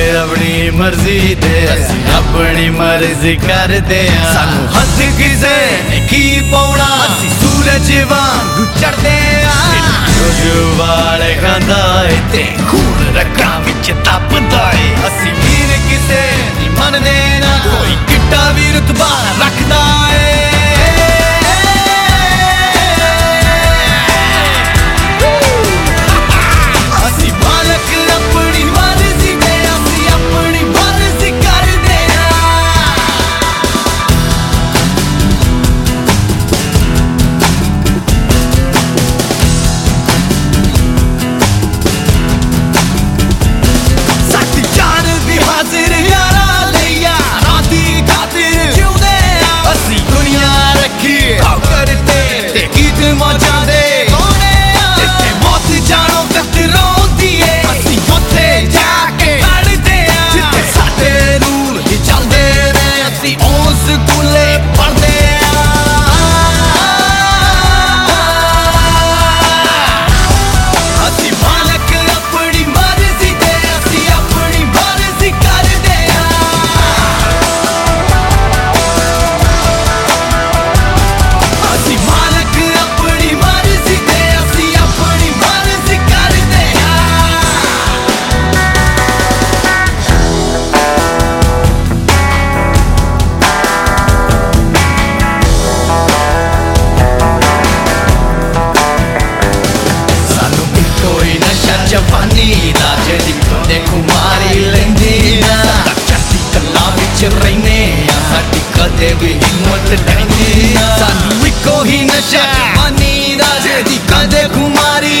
ਆਪਣੀ ਮਰਜ਼ੀ ਦੇ ਅਸੀਂ ਆਪਣੀ ਮਰਜ਼ੀ ਕਰਦੇ ਆ ਸਾਨੂੰ ਹੱਥ ਕਿਸੇ ਕੀ ਪਾਉਣਾ? ਅਸੀਂ ਸੂਰਜ ਵਾਂਗ ਚੜਦੇ ਆ ਜੋ ਜੋ ਵਾਲੇ ਖਾਂਦਾ ਤੇ ਖੂਨ ਰੱਖਾਂ ਵਿੱਚ ਤਪਦਾ ਏ। हिम्मत नहीं सानू इको ही नशा मानी राजे दी कदे कुमारी